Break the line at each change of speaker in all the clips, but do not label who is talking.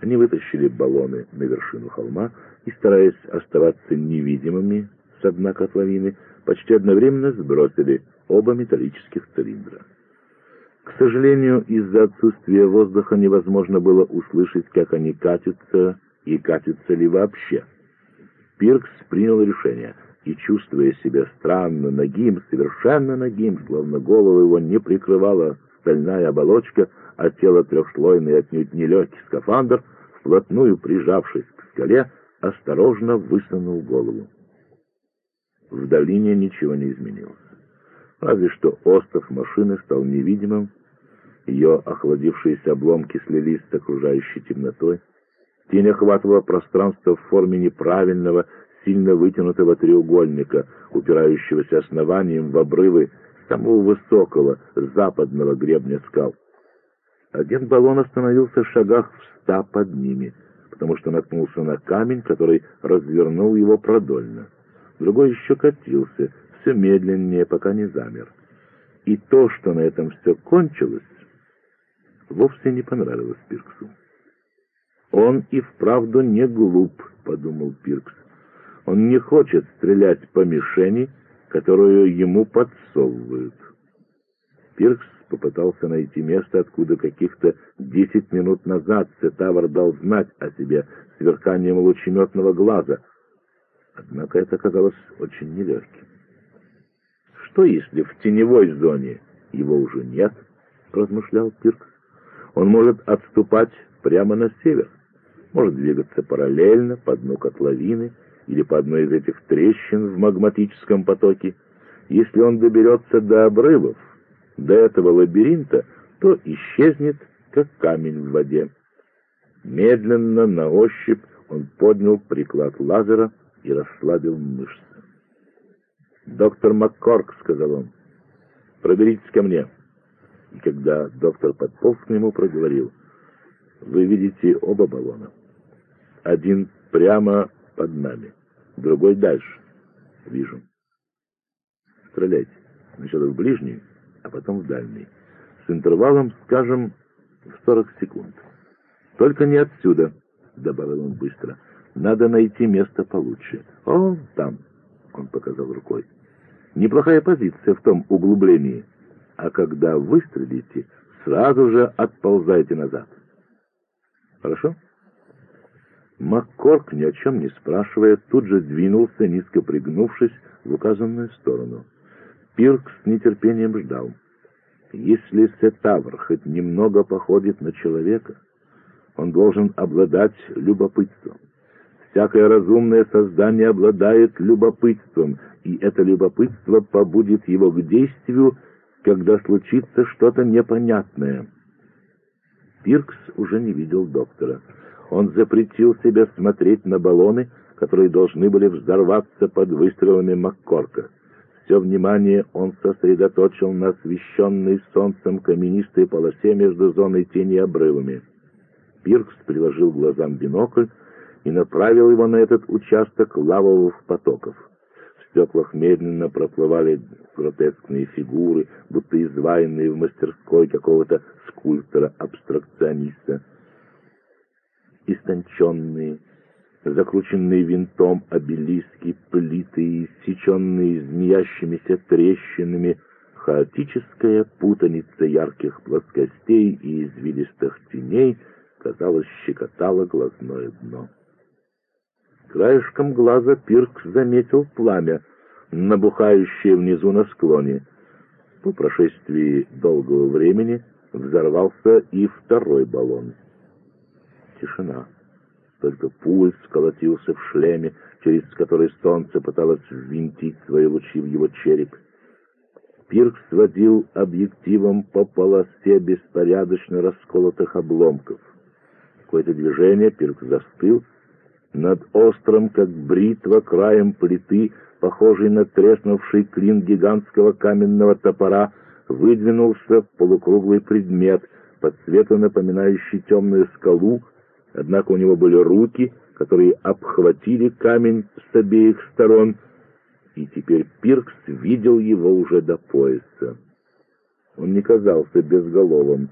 Они вытащили баллоны на вершину холма и, стараясь оставаться невидимыми с дна котловины, почти одновременно сбросили оба металлических цилиндра. К сожалению, из-за отсутствия воздуха невозможно было услышать, как они катятся и катятся ли вообще. Пиркс принял решение и, чувствуя себя странно нагим, совершенно нагим, словно голову его не прикрывала стальная оболочка, а тело трехслойный отнюдь нелегкий скафандр, вплотную прижавшись к скале, осторожно высунул голову. В долине ничего не изменилось. Разве что остров машины стал невидимым, ее охладившиеся обломки слились с окружающей темнотой. Тень охватывала пространство в форме неправильного, сильно вытянутого треугольника, упирающегося основанием в обрывы самого высокого западного гребня скал. Один баллон остановился в шагах в ста под ними, потому что наткнулся на камень, который развернул его продольно. Другой еще катился, все медленнее, пока не замер. И то, что на этом все кончилось, вовсе не понравилось Пирксу. «Он и вправду не глуп», — подумал Пиркс. «Он не хочет стрелять по мишени, которую ему подсовывают». Пиркс попытался найти место, откуда каких-то десять минут назад Сетавр дал знать о себе сверканием лучеметного глаза. Однако это оказалось очень нелегким. Что, если в теневой зоне его уже нет, размышлял Пиркс. Он может отступать прямо на север, может двигаться параллельно по дну котловины или по одной из этих трещин в магматическом потоке. Если он доберется до обрывов, до этого лабиринта, то исчезнет, как камень в воде. Медленно, на ощупь, он поднял приклад лазера и расслабил мышцы. «Доктор Маккорк», — сказал он, — «проберитесь ко мне». И когда доктор подполз к нему, проговорил, «Вы видите оба баллона. Один прямо под нами, другой дальше. Вижу. Стреляйте. Сначала в ближний, а потом в дальний. С интервалом, скажем, в 40 секунд. Только не отсюда, — добавил он быстро. Надо найти место получше. О, там, — он показал рукой. Неплохая позиция в том углублении а когда выстрелите, сразу же отползайте назад. Хорошо? Маккорк, ни о чем не спрашивая, тут же двинулся, низко пригнувшись в указанную сторону. Пирк с нетерпением ждал. Если Сетавр хоть немного походит на человека, он должен обладать любопытством. Всякое разумное создание обладает любопытством, и это любопытство побудит его к действию, когда случится что-то непонятное. Пиркс уже не видел доктора. Он запретил себе смотреть на баллоны, которые должны были взорваться под выстрелами Маккорка. Все внимание он сосредоточил на освещенной солнцем каменистой полосе между зоной тени и обрывами. Пиркс приложил глазам бинокль и направил его на этот участок лавовых потоков стеклах медленно проплывали гротескные фигуры, будто изваянные в мастерской какого-то скульптора-абстракциониста. Истонченные, закрученные винтом обелиски, плиты, иссеченные змеящимися трещинами, хаотическая путаница ярких плоскостей и извилистых теней, казалось, щекотала глазное дно. Краешком глаза Пиркс заметил пламя, набухающее внизу на склоне. По прошествии долгого времени взорвался и второй баллон. Тишина. Только пульс колотился в шлеме, через который солнце пыталось ввинтить свои лучи в его череп. Пиркс водил объективом по полосе беспорядочно расколотых обломков. Какое-то движение Пиркс застыл, над острым, как бритва, краем плиты, похожий на треснувший клин гигантского каменного топора, выдвинулся полукруглый предмет, по цвету напоминающий темную скалу, однако у него были руки, которые обхватили камень с обеих сторон, и теперь Пиркс видел его уже до пояса. Он не казался безголовым,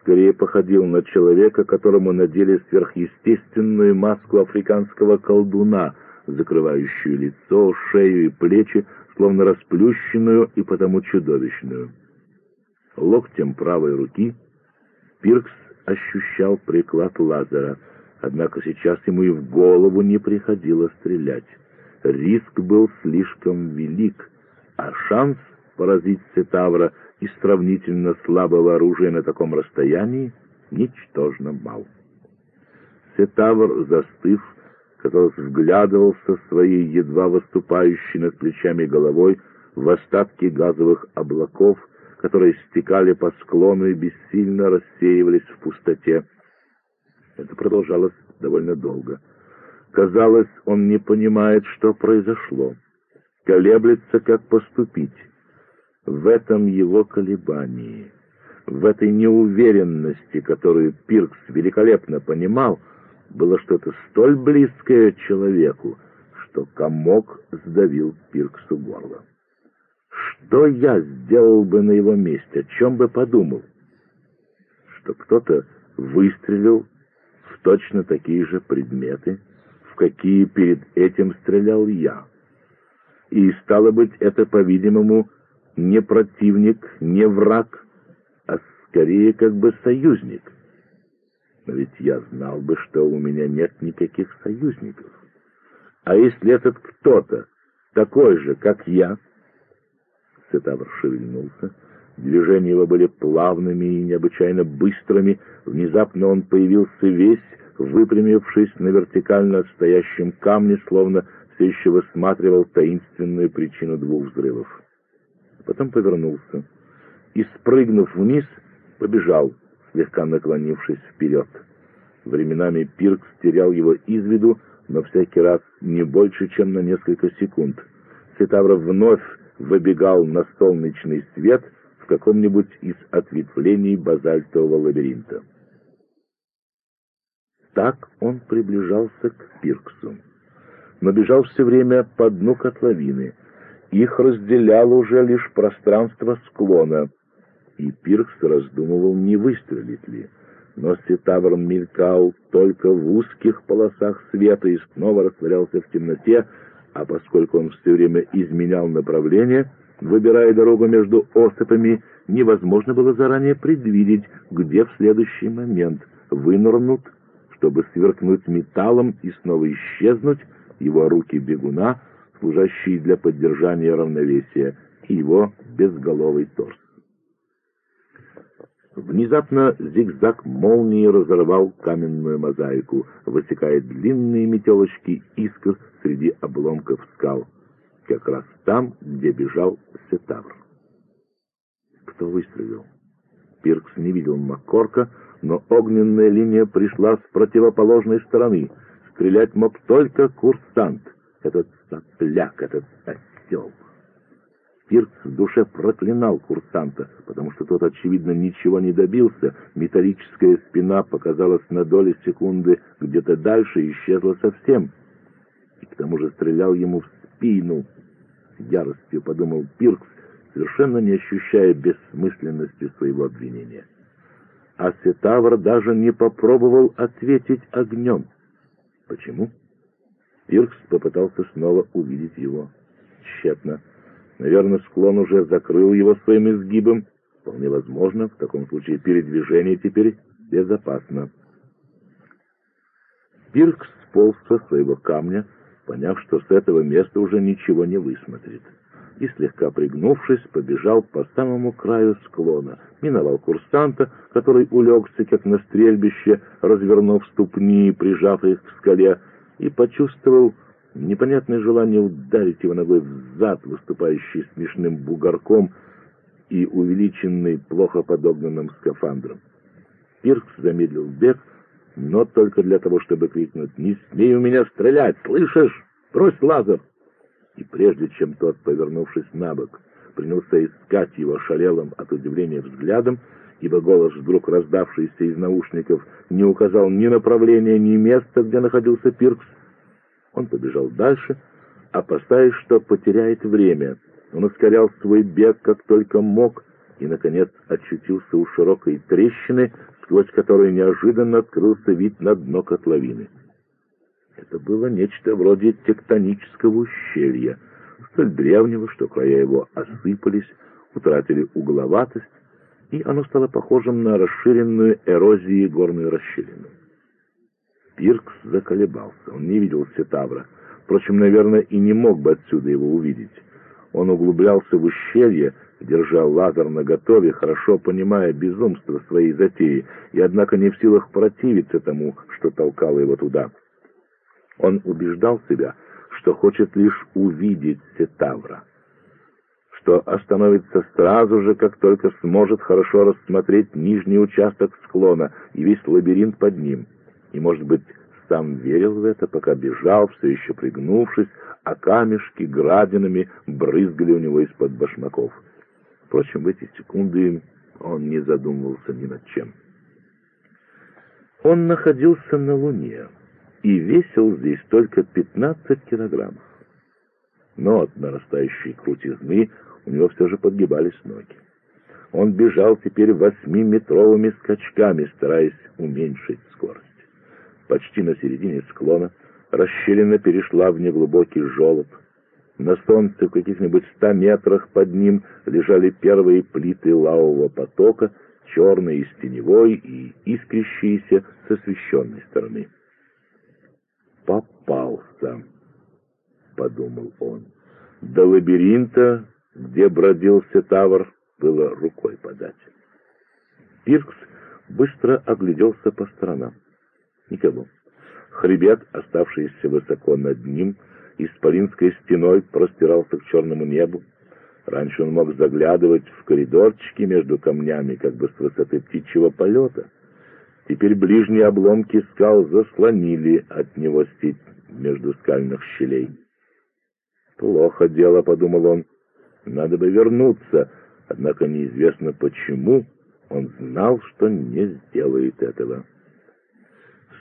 скорее походил на человека, которому надели сверхъестественную маску африканского колдуна, закрывающую лицо, шею и плечи, словно расплющенную и потому чудовищную. Локтем правой руки Пиркс ощущал приклад лазера, однако сейчас ему и в голову не приходило стрелять. Риск был слишком велик, а шанс поразить Цетавра из сравнительно слабого оружия на таком расстоянии ничтожно мал. Цетавр, застыв, казалось, вглядывался своей едва выступающей над плечами головой в остатки газовых облаков, которые стекали по склону и бессильно рассеивались в пустоте. Это продолжалось довольно долго. Казалось, он не понимает, что произошло. Колеблется, как поступить. В этом его колебании, в этой неуверенности, которую Пиркс великолепно понимал, было что-то столь близкое человеку, что комок сдавил Пирксу горло. Что я сделал бы на его месте, о чем бы подумал? Что кто-то выстрелил в точно такие же предметы, в какие перед этим стрелял я. И, стало быть, это, по-видимому, не противник, не враг, а скорее как бы союзник. Но ведь я знал бы, что у меня нет никаких союзников. А если этот кто-то такой же, как я, Цетавр шевельнулся. Движения его были плавными и необычайно быстрыми. Внезапно он появился весь, выпрямившись на вертикально стоящем камне, словно все еще высматривал таинственную причину двух взрывов. Потом повернулся и, спрыгнув вниз, побежал, слегка наклонившись вперед. Временами Пиркс терял его из виду, но всякий раз не больше, чем на несколько секунд. Цитавра вновь выбегал на солнечный свет в каком-нибудь из ответвлений базальтового лабиринта. Так он приближался к Пирксу, но все время по дну котловины. Их разделяло уже лишь пространство склона, и Пиркс раздумывал, не выстрелить ли. Но Сетавр мелькал только в узких полосах света и снова растворялся в темноте, а поскольку он все время изменял направление, выбирая дорогу между осыпами, невозможно было заранее предвидеть, где в следующий момент вынырнут, чтобы сверкнуть металлом и снова исчезнуть его руки бегуна, служащие для поддержания равновесия, и его безголовый торс. Внезапно зигзаг молнии разорвал каменную мозаику, высекая длинные метелочки искр среди обломков скал, как раз там, где бежал Сетавр. Кто выстрелил? Пиркс не видел Маккорка, но огненная линия пришла с противоположной стороны. Стрелять мог только курсант, этот сопляк, этот осел. Пиркс в душе проклинал курсанта, потому что тот, очевидно, ничего не добился. Металлическая спина показалась на доли секунды где-то дальше и исчезла совсем. И к тому же стрелял ему в спину. С яростью подумал Пиркс, совершенно не ощущая бессмысленности своего обвинения. А Сетавр даже не попробовал ответить огнем. Почему? Пиркс попытался снова увидеть его. Тщетно. Наверное, склон уже закрыл его своим изгибом. Вполне возможно, в таком случае передвижение теперь безопасно. Пиркс сполз со своего камня, поняв, что с этого места уже ничего не высмотрит, и, слегка пригнувшись, побежал по самому краю склона, миновал курсанта, который улегся, как на стрельбище, развернув ступни и прижав их к скале, и почувствовал непонятное желание ударить его ногой в зад, выступающий смешным бугорком и увеличенный плохо подогнанным скафандром. Пиркс замедлил бег, но только для того, чтобы крикнуть «Не смей у меня стрелять! Слышишь? Брось лазер!» И прежде чем тот, повернувшись на бок, принялся искать его шалелым от удивления взглядом, ибо голос, вдруг раздавшийся из наушников, не указал ни направления, ни места, где находился Пиркс, он побежал дальше, опасаясь, что потеряет время. Он ускорял свой бег как только мог и, наконец, очутился у широкой трещины, сквозь который неожиданно открылся вид на дно котловины. Это было нечто вроде тектонического ущелья, столь древнего, что края его осыпались, утратили угловатость, и оно стало похожим на расширенную эрозией горную расщелину. Пиркс заколебался, он не видел Сетавра, впрочем, наверное, и не мог бы отсюда его увидеть. Он углублялся в ущелье, держал лазер наготове, хорошо понимая безумство своей затеи, и однако не в силах противиться тому, что толкало его туда. Он убеждал себя, что хочет лишь увидеть Сетавра, что остановится сразу же, как только сможет хорошо рассмотреть нижний участок склона и весь лабиринт под ним, и, может быть, сам верил в это, пока бежал, все еще пригнувшись, а камешки градинами брызгали у него из-под башмаков. Впрочем, в эти секунды он не задумывался ни над чем. Он находился на Луне и весил здесь только 15 килограммов. Но от нарастающей крутизны у него все же подгибались ноги. Он бежал теперь восьмиметровыми скачками, стараясь уменьшить скорость. Почти на середине склона расщелина перешла в неглубокий желоб. На солнце в каких-нибудь ста метрах под ним лежали первые плиты лавового потока, черные из теневой и искрящиеся с освещенной стороны. «Попался», — подумал он. До лабиринта, где бродился Тавр, было рукой подать. Пиркс быстро огляделся по сторонам. Никого. Хребет, оставшийся высоко над ним, исполинской стеной простирался к черному небу. Раньше он мог заглядывать в коридорчики между камнями, как бы с высоты птичьего полета. Теперь ближние обломки скал заслонили от него степь между скальных щелей. «Плохо дело», — подумал он, — «надо бы вернуться». Однако неизвестно почему он знал, что не сделает этого.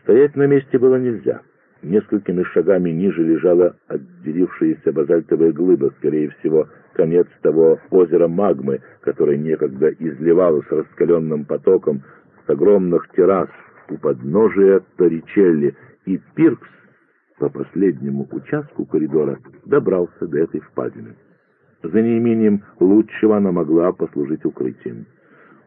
Стоять на месте было нельзя. Несколькими шагами ниже лежала отделившаяся базальтовая глыба, скорее всего, конец того озера магмы, которое некогда изливалось раскаленным потоком с огромных террас у подножия Торричелли, и Пиркс по последнему участку коридора добрался до этой впадины. За неимением лучшего она могла послужить укрытием.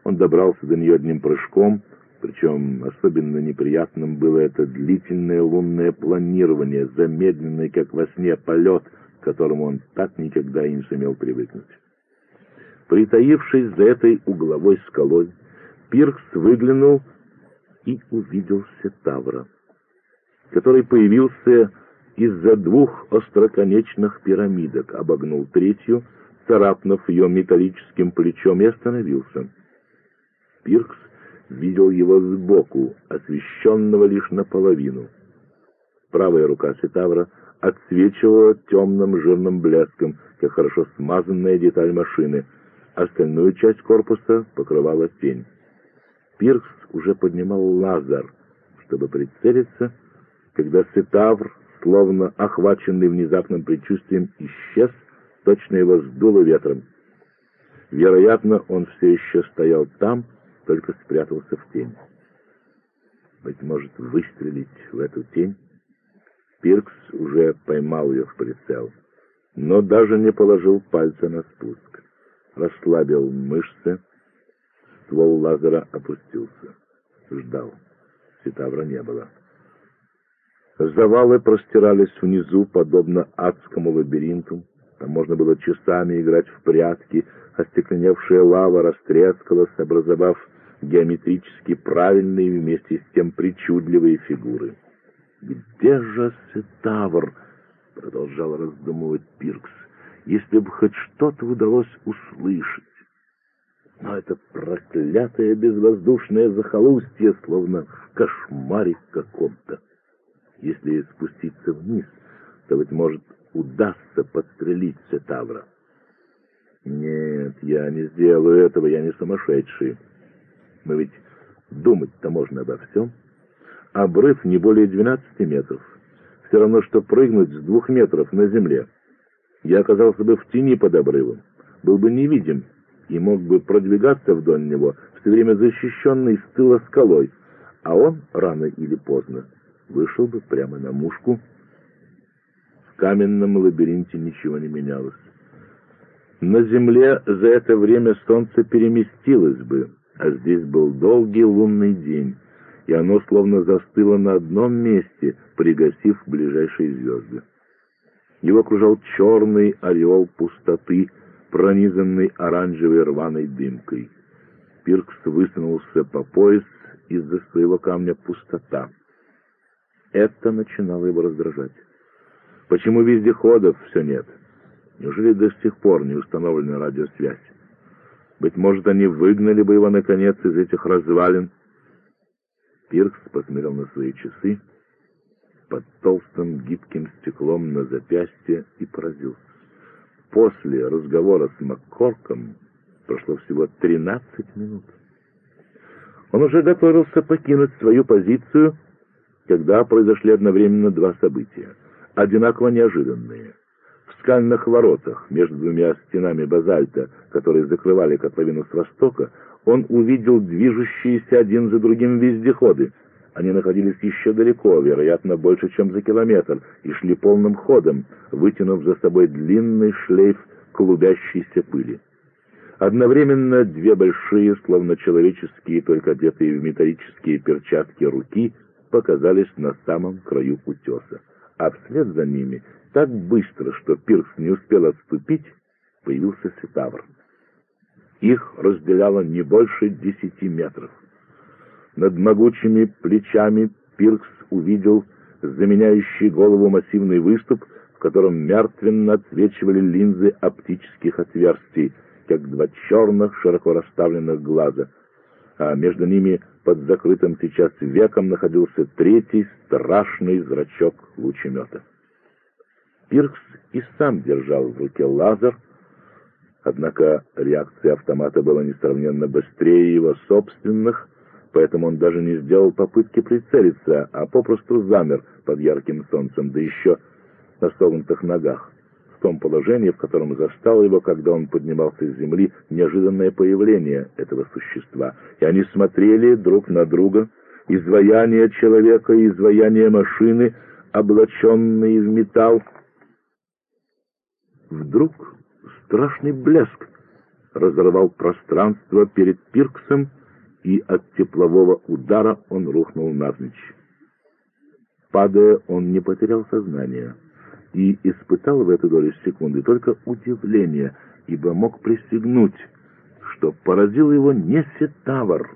Он добрался до нее одним прыжком, причем особенно неприятным было это длительное лунное планирование, замедленный, как во сне, полет, к которому он так никогда и не сумел привыкнуть. Притаившись за этой угловой скалой, Пиркс выглянул и увидел Сетавра, который появился из-за двух остроконечных пирамидок, обогнул третью, царапнув ее металлическим плечом и остановился. Пиркс видел его сбоку, освещенного лишь наполовину. Правая рука Сетавра отсвечивала темным жирным блеском, как хорошо смазанная деталь машины. Остальную часть корпуса покрывала тень. Пиркс уже поднимал лазер, чтобы прицелиться, когда Сетавр, словно охваченный внезапным предчувствием, исчез, точно его сдуло ветром. Вероятно, он все еще стоял там, только спрятался в тень. Быть может, выстрелить в эту тень? Пиркс уже поймал ее в прицел, но даже не положил пальца на спуск. Расслабил мышцы, ствол лазера опустился. Ждал. Ситавра не было. Завалы простирались внизу, подобно адскому лабиринту. Там можно было часами играть в прятки, остекленевшая лава растрескалась, образовав геометрически правильные вместе с тем причудливые фигуры. «Где же Сетавр?» — продолжал раздумывать Пиркс. «Если бы хоть что-то удалось услышать». Но это проклятое безвоздушное захолустье, словно в кошмаре каком-то. Если спуститься вниз, то, быть может, удастся подстрелить Сетавра. Нет, я не сделаю этого, я не сумасшедший. Мы ведь думать-то можно обо всем. Обрыв не более 12 метров. Все равно, что прыгнуть с двух метров на земле. Я оказался бы в тени под обрывом, был бы невидим и мог бы продвигаться вдоль него, все время защищенный с тыла скалой, а он рано или поздно вышел бы прямо на мушку. В каменном лабиринте ничего не менялось. На земле за это время солнце переместилось бы, а здесь был долгий лунный день, и оно словно застыло на одном месте, пригасив ближайшие звезды. Его окружал черный ореол пустоты, пронизанный оранжевой рваной дымкой. Пиркс высунулся по пояс из-за своего камня пустота. Это начинало его раздражать. Почему вездеходов все нет? Неужели до сих пор не установлена радиосвязь? Быть может, они выгнали бы его, наконец, из этих развалин? Пиркс посмотрел на свои часы под толстым гибким стеклом на запястье и поразился. После разговора с Маккорком прошло всего 13 минут. Он уже готовился покинуть свою позицию, когда произошли одновременно два события, одинаково неожиданные. В скальных воротах между двумя стенами базальта, которые закрывали котловину с востока, он увидел движущиеся один за другим вездеходы. Они находились еще далеко, вероятно, больше, чем за километр, и шли полным ходом, вытянув за собой длинный шлейф клубящейся пыли. Одновременно две большие, словно человеческие, только одетые в металлические перчатки руки, показались на самом краю утеса, а вслед за ними, так быстро, что Пирс не успел отступить, появился Сетавр. Их разделяло не больше десяти метров. Над могучими плечами Пиркс увидел заменяющий голову массивный выступ, в котором мертвенно отсвечивали линзы оптических отверстий, как два черных широко расставленных глаза, а между ними под закрытым сейчас веком находился третий страшный зрачок лучемета. Пиркс и сам держал в руке лазер, однако реакция автомата была несравненно быстрее его собственных, поэтому он даже не сделал попытки прицелиться, а попросту замер под ярким солнцем, да еще на согнутых ногах, том положении, в котором застал его, когда он поднимался с земли, неожиданное появление этого существа, и они смотрели друг на друга, изваяние человека и изваяние машины, облаченные в металл. Вдруг страшный блеск разорвал пространство перед Пирксом, и от теплового удара он рухнул навзничь. Падая, он не потерял сознание и испытал в эту долю секунды только удивление, ибо мог присягнуть, что поразил его не Сетавр,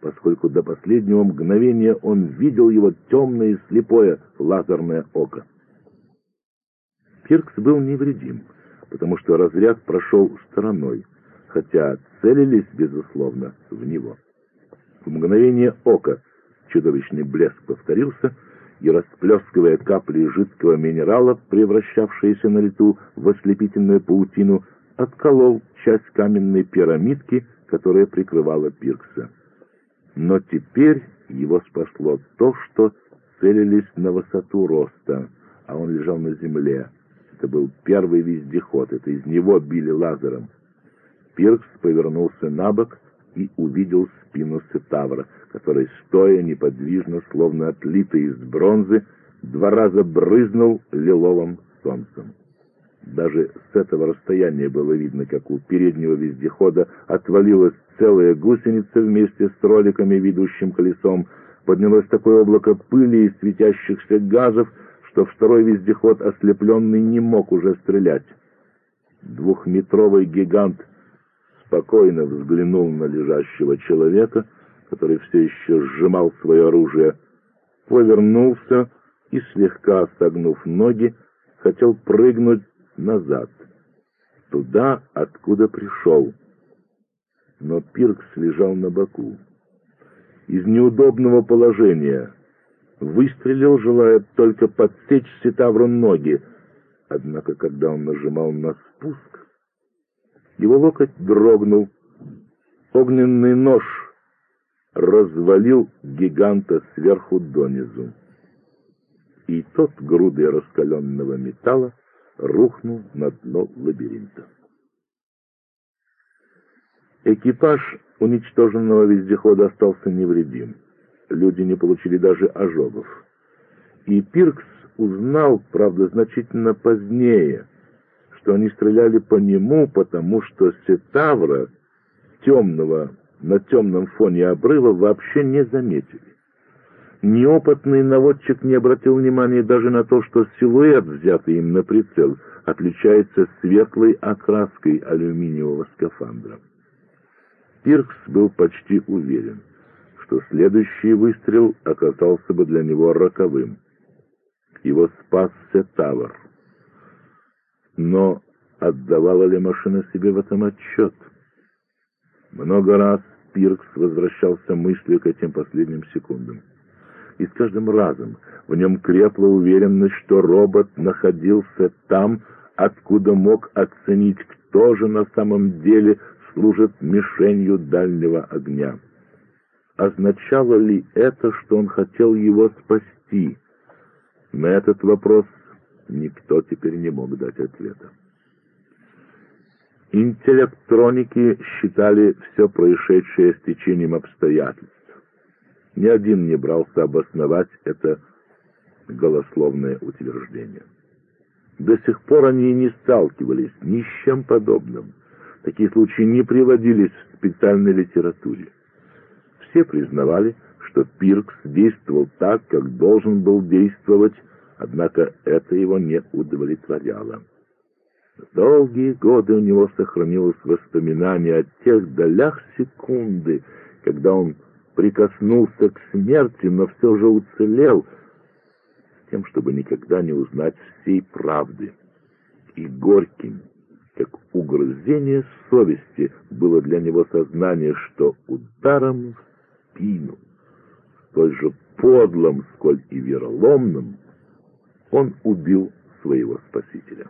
поскольку до последнего мгновения он видел его темное и слепое лазерное око. Пиркс был невредим, потому что разряд прошел стороной, хотя целились, безусловно, в него. В мгновение ока чудовищный блеск повторился, и, расплескивая капли жидкого минерала, превращавшиеся на лету в ослепительную паутину, отколол часть каменной пирамидки, которая прикрывала Пиркса. Но теперь его спасло то, что целились на высоту роста, а он лежал на земле. Это был первый вездеход, это из него били лазером. Пиркс повернулся на бок и увидел спину Сетавра, который, стоя неподвижно, словно отлитый из бронзы, два раза брызнул лиловым солнцем. Даже с этого расстояния было видно, как у переднего вездехода отвалилась целая гусеница вместе с роликами, ведущим колесом, поднялось такое облако пыли и светящихся газов, что второй вездеход, ослепленный, не мог уже стрелять. Двухметровый гигант — спокойно взглянул на лежащего человека, который все еще сжимал свое оружие, повернулся и, слегка согнув ноги, хотел прыгнуть назад, туда, откуда пришел. Но Пиркс лежал на боку. Из неудобного положения выстрелил, желая только подсечь Сетавру ноги, однако, когда он нажимал на спуск, его локоть дрогнул. Огненный нож развалил гиганта сверху донизу. И тот, грудой раскаленного металла, рухнул на дно лабиринта. Экипаж уничтоженного вездехода остался невредим. Люди не получили даже ожогов. И Пиркс узнал, правда, значительно позднее, что они стреляли по нему, потому что Сетавра темного на темном фоне обрыва вообще не заметили. Неопытный наводчик не обратил внимания даже на то, что силуэт, взятый им на прицел, отличается светлой окраской алюминиевого скафандра. Пиркс был почти уверен, что следующий выстрел оказался бы для него роковым. Его спасся Тавр. Но отдавала ли машина себе в этом отчет? Много раз Пиркс возвращался мыслью к этим последним секундам. И с каждым разом в нем крепла уверенность, что робот находился там, откуда мог оценить, кто же на самом деле служит мишенью дальнего огня. Означало ли это, что он хотел его спасти? На этот вопрос никто теперь не мог дать ответа. Интеллектроники считали все происшедшее стечением обстоятельств. Ни один не брался обосновать это голословное утверждение. До сих пор они не сталкивались ни с чем подобным. Такие случаи не приводились в специальной литературе. Все признавали, что Пиркс действовал так, как должен был действовать, однако это его не удовлетворяло. Долгие годы у него сохранилось воспоминание о тех долях секунды, когда он прикоснулся к смерти, но все же уцелел, с тем, чтобы никогда не узнать всей правды. И горьким, как угрызение совести, было для него сознание, что ударом в спину, столь же подлым, сколь и вероломным, он убил своего спасителя.